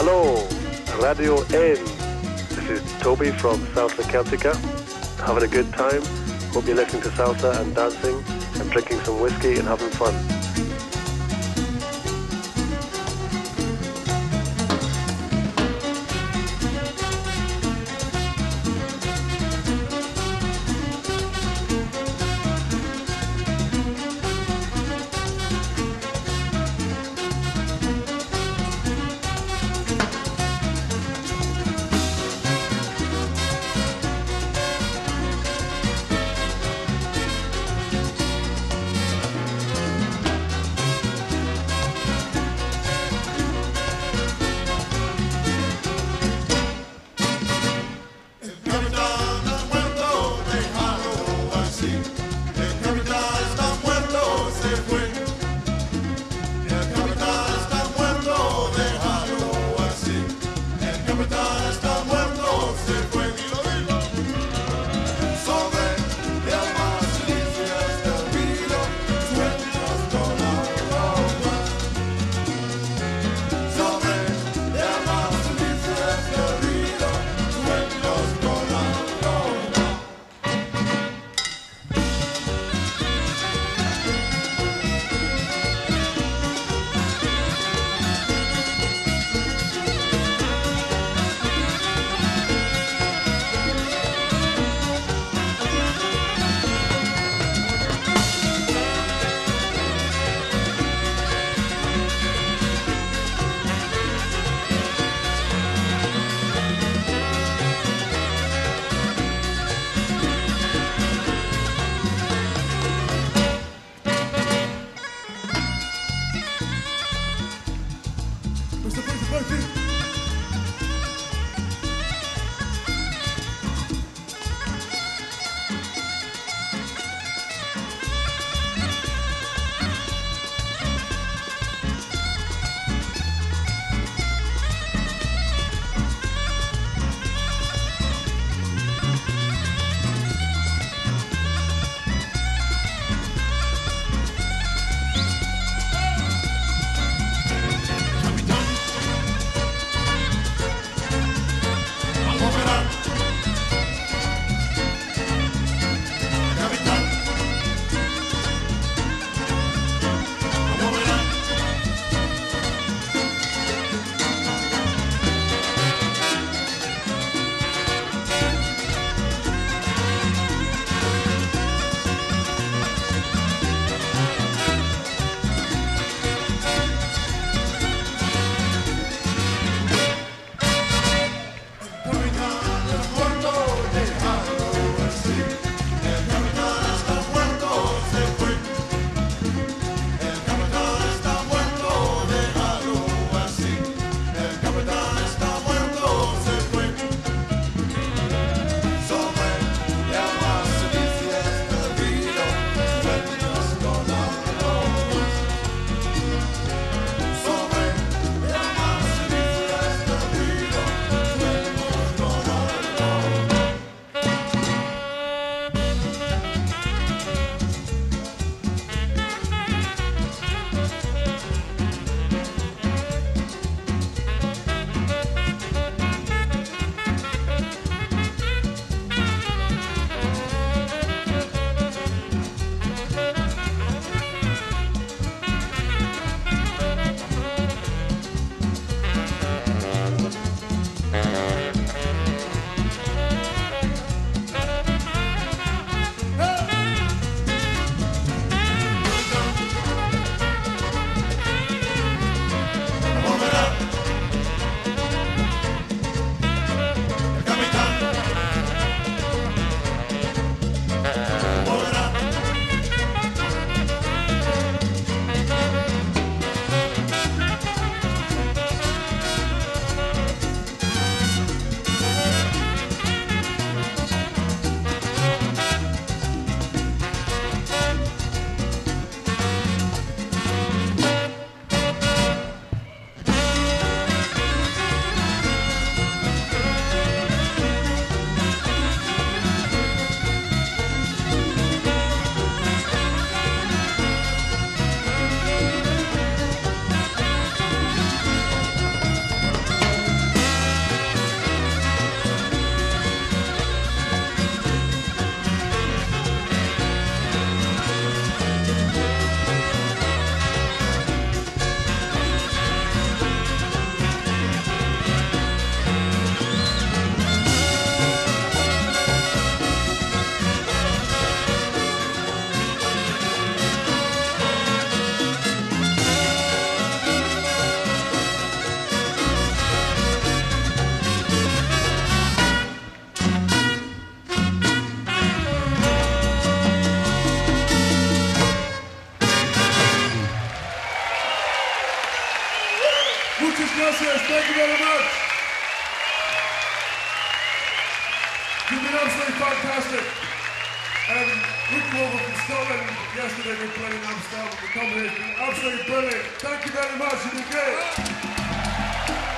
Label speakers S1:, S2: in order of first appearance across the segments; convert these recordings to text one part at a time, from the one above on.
S1: Hello, Radio N. This is Toby from Salsa Celtica. Having a good time. Hope you're listening to salsa and dancing and drinking some whiskey and having fun.
S2: Yesterday we played in Amsterdam, the combination, absolutely brilliant. Thank you very much, you've been great.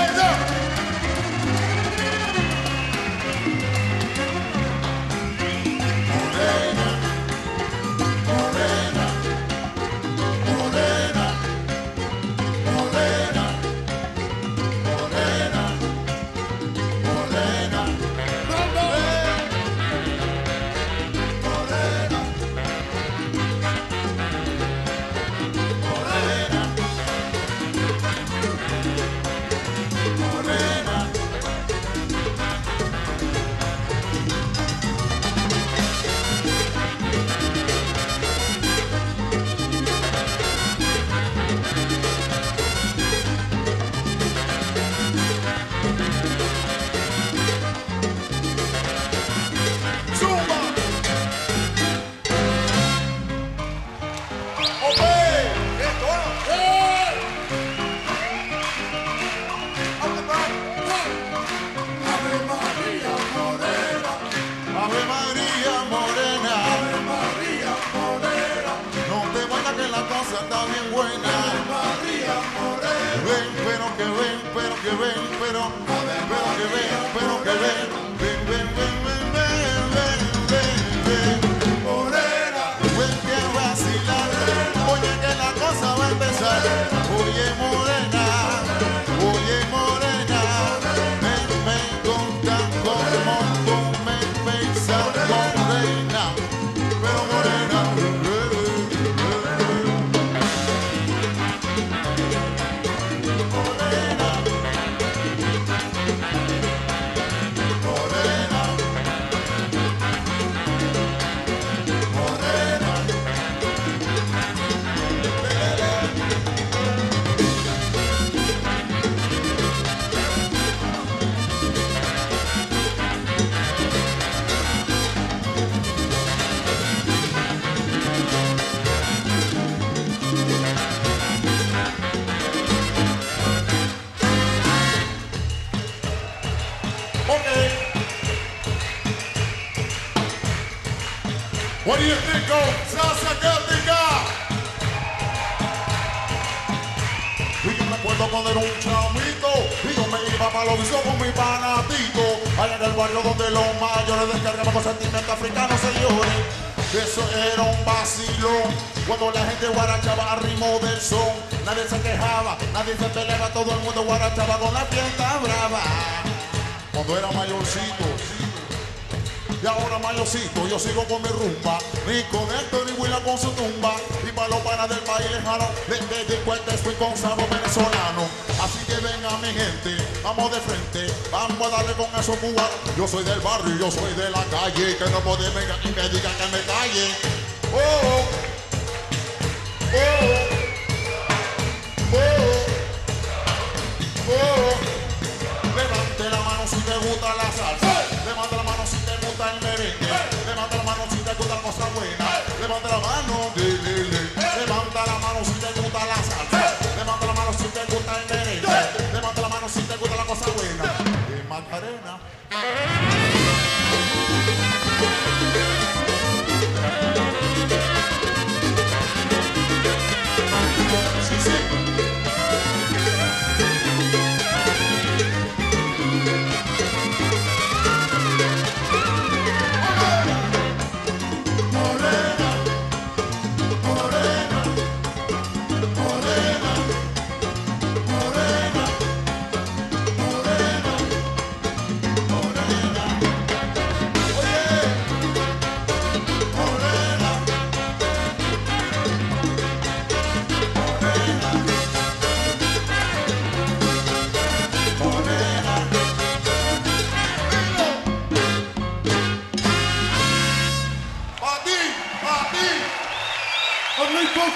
S2: hands up. María Morena. Ave María Morena. No te vayas que la cosa está bien buena. Ave María Morena. Ven, pero que ven, pero que ven, pero. Pero que ven, pero que ven. Ven, ven, ven, ven, ven, ven, ven, ven. Morena. Ven que vacilar. Oye que la cosa va a empezar. Oye morena. Los mayores descargaban con sentimiento africano, señores Eso era un vacilón Cuando la gente guarachaba al ritmo del son Nadie se quejaba, nadie se peleaba Todo el mundo guarachaba con la fiesta brava Cuando era mayorcito y ahora mayorcito, yo sigo con mi rumba. Ni con esto ni Willa con su tumba. Y para del lejano, desde de cuenta fui con sabor venezolano. Así que venga mi gente, vamos de frente, vamos a darle con esos cubanos. Yo soy del barrio, yo soy de la calle, que no puede venir y me diga que me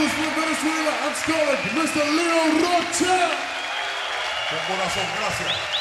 S3: vocals from Venezuela and Scotland, Mr. Leo Rocha.
S2: Con corazón, gracias.